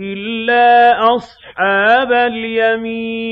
إِلَّا أَصْحَابَ الْيَمِينِ